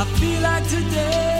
I feel like today.